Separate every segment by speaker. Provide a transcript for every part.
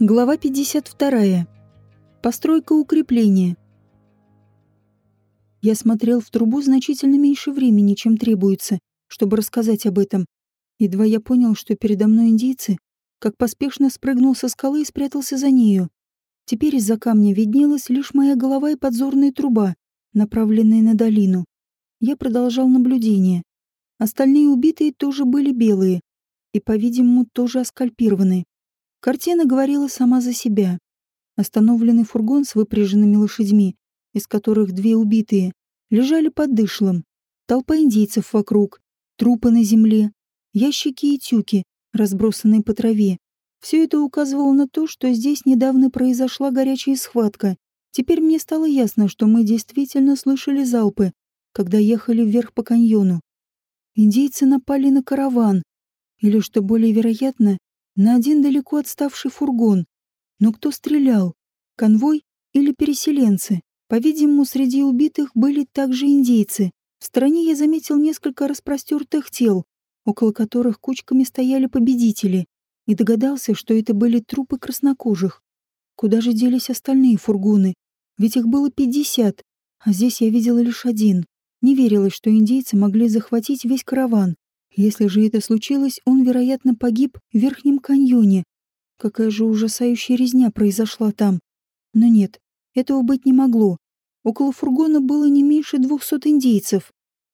Speaker 1: Глава 52. Постройка укрепления. Я смотрел в трубу значительно меньше времени, чем требуется, чтобы рассказать об этом. Едва я понял, что передо мной индийцы, как поспешно спрыгнул со скалы и спрятался за нею. Теперь из-за камня виднелась лишь моя голова и подзорная труба, направленная на долину. Я продолжал наблюдение. Остальные убитые тоже были белые и, по-видимому, тоже оскальпированы. Картина говорила сама за себя. Остановленный фургон с выпряженными лошадьми, из которых две убитые, лежали под дышлом. Толпа индейцев вокруг, трупы на земле, ящики и тюки, разбросанные по траве. Все это указывало на то, что здесь недавно произошла горячая схватка. Теперь мне стало ясно, что мы действительно слышали залпы, когда ехали вверх по каньону. Индейцы напали на караван, или, что более вероятно, на один далеко отставший фургон. Но кто стрелял? Конвой или переселенцы? По-видимому, среди убитых были также индейцы. В стороне я заметил несколько распростертых тел, около которых кучками стояли победители, и догадался, что это были трупы краснокожих. Куда же делись остальные фургоны? Ведь их было пятьдесят, а здесь я видела лишь один. Не верилось, что индейцы могли захватить весь караван. Если же это случилось, он, вероятно, погиб в Верхнем каньоне. Какая же ужасающая резня произошла там. Но нет, этого быть не могло. Около фургона было не меньше двухсот индейцев,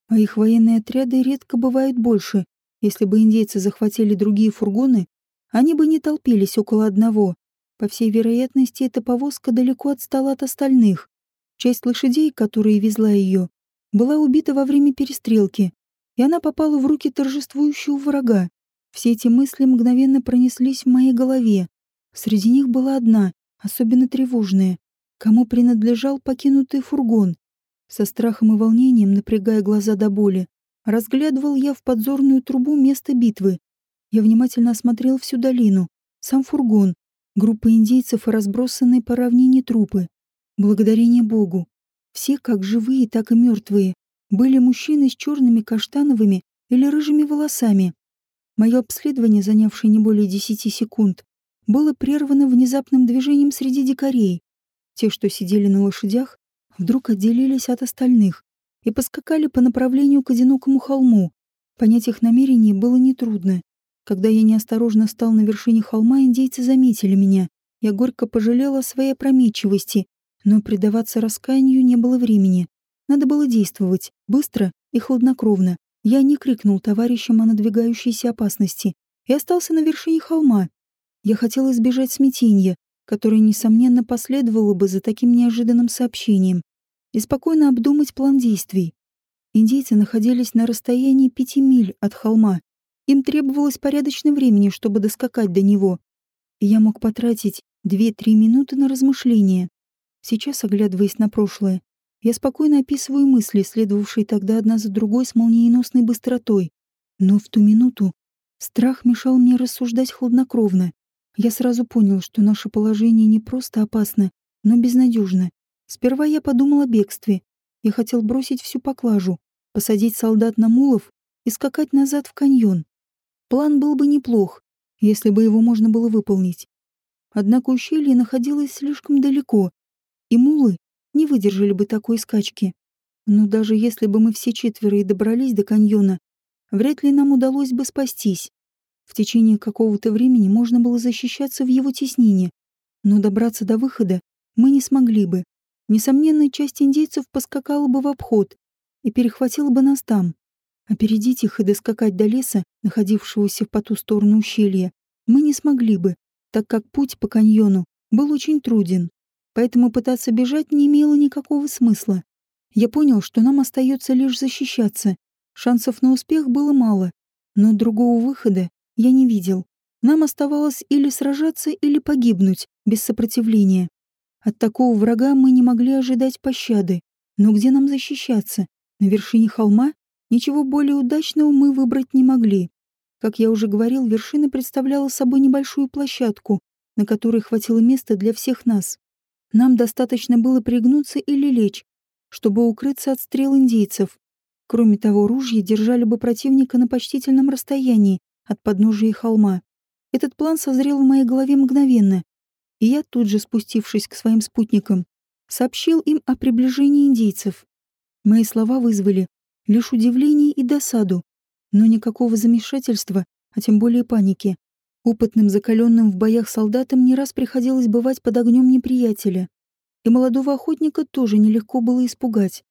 Speaker 1: а их военные отряды редко бывают больше. Если бы индейцы захватили другие фургоны, они бы не толпились около одного. По всей вероятности, эта повозка далеко отстала от остальных. Часть лошадей, которые везла ее, была убита во время перестрелки, и она попала в руки торжествующего врага. Все эти мысли мгновенно пронеслись в моей голове. Среди них была одна, особенно тревожная. Кому принадлежал покинутый фургон? Со страхом и волнением, напрягая глаза до боли, разглядывал я в подзорную трубу место битвы. Я внимательно осмотрел всю долину, сам фургон, группа индейцев и разбросанные по равнине трупы. Благодарение Богу. Все, как живые, так и мертвые, были мужчины с черными каштановыми или рыжими волосами. Мое обследование, занявшее не более десяти секунд, было прервано внезапным движением среди дикарей. Те, что сидели на лошадях, вдруг отделились от остальных и поскакали по направлению к одинокому холму. Понять их намерение было нетрудно. Когда я неосторожно стал на вершине холма, индейцы заметили меня. Я горько пожалела о своей опрометчивости, но предаваться раскаянию не было времени. Надо было действовать, быстро и хладнокровно. Я не крикнул товарищам о надвигающейся опасности и остался на вершине холма. Я хотел избежать смятения, которое, несомненно, последовало бы за таким неожиданным сообщением, и спокойно обдумать план действий. Индейцы находились на расстоянии пяти миль от холма. Им требовалось порядочное времени, чтобы доскакать до него. И я мог потратить две-три минуты на размышления. Сейчас, оглядываясь на прошлое, я спокойно описываю мысли, следовавшие тогда одна за другой с молниеносной быстротой. Но в ту минуту страх мешал мне рассуждать хладнокровно. Я сразу понял, что наше положение не просто опасно, но безнадежно. Сперва я подумал о бегстве. Я хотел бросить всю поклажу, посадить солдат на мулов и скакать назад в каньон. План был бы неплох, если бы его можно было выполнить. Однако ущелье находилось слишком далеко, и мулы не выдержали бы такой скачки. Но даже если бы мы все четверо и добрались до каньона, вряд ли нам удалось бы спастись. В течение какого-то времени можно было защищаться в его теснине, но добраться до выхода мы не смогли бы. Несомненно, часть индейцев поскакала бы в обход и перехватила бы нас там. Опередить их и доскакать до леса, находившегося по ту сторону ущелья, мы не смогли бы, так как путь по каньону был очень труден поэтому пытаться бежать не имело никакого смысла. Я понял, что нам остается лишь защищаться. Шансов на успех было мало, но другого выхода я не видел. Нам оставалось или сражаться, или погибнуть без сопротивления. От такого врага мы не могли ожидать пощады. Но где нам защищаться? На вершине холма? Ничего более удачного мы выбрать не могли. Как я уже говорил, вершина представляла собой небольшую площадку, на которой хватило места для всех нас. Нам достаточно было пригнуться или лечь, чтобы укрыться от стрел индейцев. Кроме того, ружья держали бы противника на почтительном расстоянии от подножия холма. Этот план созрел в моей голове мгновенно. и я, тут же спустившись к своим спутникам, сообщил им о приближении индейцев. Мои слова вызвали лишь удивление и досаду, но никакого замешательства, а тем более паники. Опытным, закаленным в боях солдатам не раз приходилось бывать под огнем неприятеля. И молодого охотника тоже нелегко было испугать.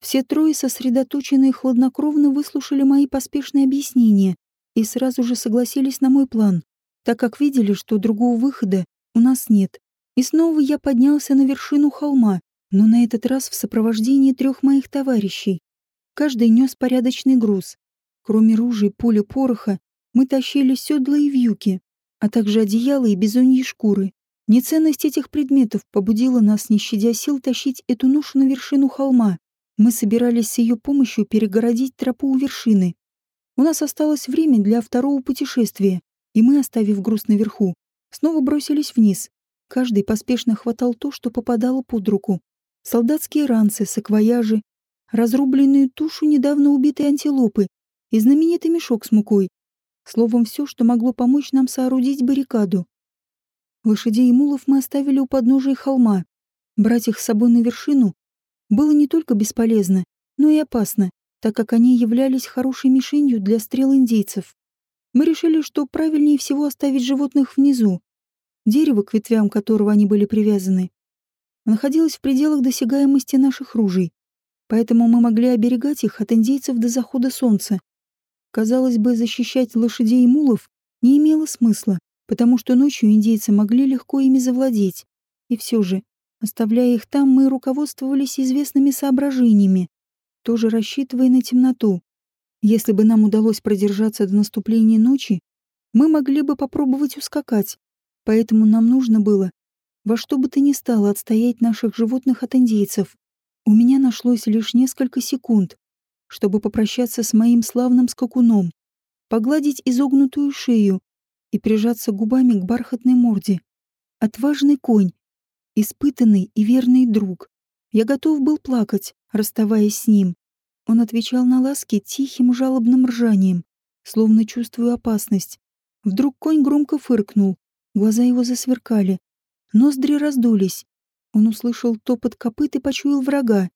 Speaker 1: Все трое, сосредоточенные хладнокровно, выслушали мои поспешные объяснения и сразу же согласились на мой план, так как видели, что другого выхода у нас нет. И снова я поднялся на вершину холма, но на этот раз в сопровождении трех моих товарищей. Каждый нес порядочный груз. Кроме ружей, пули, пороха, мы тащили седла и вьюки, а также одеяла и бизоньи шкуры. Неценность этих предметов побудила нас, не щадя сил, тащить эту ношу на вершину холма. Мы собирались с ее помощью перегородить тропу у вершины. У нас осталось время для второго путешествия, и мы, оставив груз наверху, снова бросились вниз. Каждый поспешно хватал то, что попадало под руку. Солдатские ранцы, саквояжи, разрубленную тушу недавно убитой антилопы и знаменитый мешок с мукой. Словом, все, что могло помочь нам соорудить баррикаду. Лошадей и мулов мы оставили у подножия холма. Брать их с собой на вершину было не только бесполезно, но и опасно, так как они являлись хорошей мишенью для стрел индейцев. Мы решили, что правильнее всего оставить животных внизу. Дерево, к ветвям которого они были привязаны, находилось в пределах досягаемости наших ружей, поэтому мы могли оберегать их от индейцев до захода солнца. Казалось бы, защищать лошадей и мулов не имело смысла, потому что ночью индейцы могли легко ими завладеть. И все же, оставляя их там, мы руководствовались известными соображениями, тоже рассчитывая на темноту. Если бы нам удалось продержаться до наступления ночи, мы могли бы попробовать ускакать, поэтому нам нужно было во что бы то ни стало отстоять наших животных от индейцев. У меня нашлось лишь несколько секунд, чтобы попрощаться с моим славным скакуном, погладить изогнутую шею и прижаться губами к бархатной морде. Отважный конь, испытанный и верный друг. Я готов был плакать, расставаясь с ним. Он отвечал на ласки тихим жалобным ржанием, словно чувствуя опасность. Вдруг конь громко фыркнул, глаза его засверкали, ноздри раздулись. Он услышал топот копыт и почуял врага.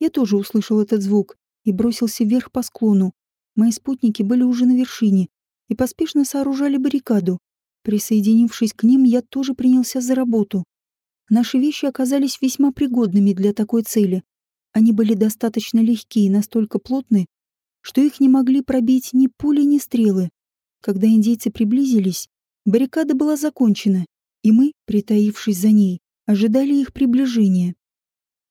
Speaker 1: Я тоже услышал этот звук и бросился вверх по склону. Мои спутники были уже на вершине и поспешно сооружали баррикаду. Присоединившись к ним, я тоже принялся за работу. Наши вещи оказались весьма пригодными для такой цели. Они были достаточно легкие и настолько плотны, что их не могли пробить ни пули, ни стрелы. Когда индейцы приблизились, баррикада была закончена, и мы, притаившись за ней, ожидали их приближения.